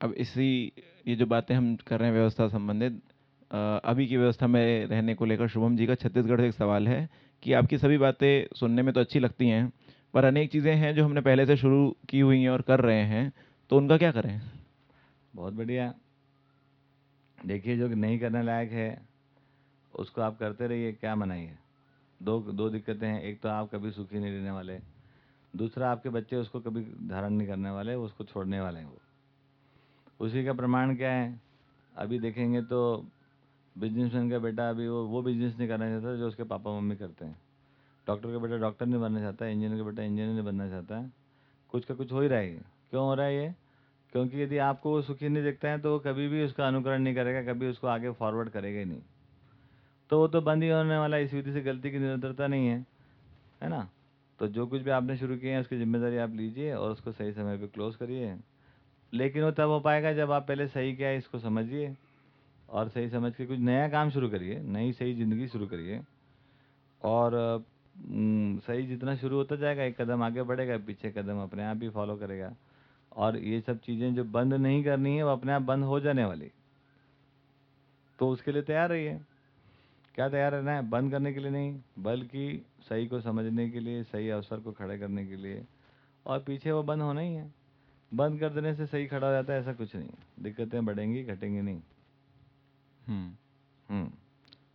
अब इसी, ये जो बातें हम कर रहे हैं व्यवस्था संबंधित अभी की व्यवस्था में रहने को लेकर शुभम जी का छत्तीसगढ़ से एक सवाल है कि आपकी सभी बातें सुनने में तो अच्छी लगती हैं, पर अनेक चीज़ें हैं जो हमने पहले से शुरू की हुई हैं और कर रहे हैं तो उनका क्या करें? बहुत बढ़िया। देखिए, जो नहीं करने लायक है, उसको आप करते रहिए, क्या मनाइए? दो दो दिक्कतें हैं, एक तो आप कभी सुखी नहीं रहने वाले, दूसरा आपके बच्चे उसको कभी धारण नहीं करने वाले, उसको छोड़ने वाले हैं वो। उसी का प्रमाण क्या है? अभी देखेंगे तो बिजनेसमैन का बेटा अभी वो वो बिज़नेस नहीं करना चाहता जो उसके पापा मम्मी करते हैं। डॉक्टर का बेटा डॉक्टर नहीं बनना चाहता इंजीनियर का बेटा इंजीनियर नहीं बनना चाहता। है कुछ का कुछ हो ही रहा है। क्यों हो रहा है ये? क्योंकि यदि आपको वो सुखी नहीं देखता है तो वो कभी भी उसका अनुकरण नहीं करेगा, कभी उसको आगे फॉरवर्ड करेगा ही नहीं। तो वो तो बंद ही होने वाला इस विधि से गलती की निरंतरता नहीं है है ना? तो जो कुछ भी आपने शुरू किए हैं, उसकी ज़िम्मेदारी आप लीजिए और उसको सही समय पर क्लोज करिए। लेकिन वो तब हो पाएगा जब आप पहले सही क्या है इसको समझिए और सही समझ के कुछ नया काम शुरू करिए, नई सही ज़िंदगी शुरू करिए। और सही जितना शुरू होता जाएगा, एक कदम आगे बढ़ेगा, पीछे कदम अपने आप ही फॉलो करेगा। और ये सब चीज़ें जो बंद नहीं करनी है, वो अपने आप बंद हो जाने वाली। तो उसके लिए तैयार रहिए। क्या तैयार रहना है? बंद करने के लिए नहीं, बल्कि सही को समझने के लिए, सही अवसर को खड़े करने के लिए। और पीछे वो बंद होना ही है। बंद कर देने से सही खड़ा जाता है, ऐसा कुछ नहीं दिक्कतें बढ़ेंगी, घटेंगी नहीं। हम्म।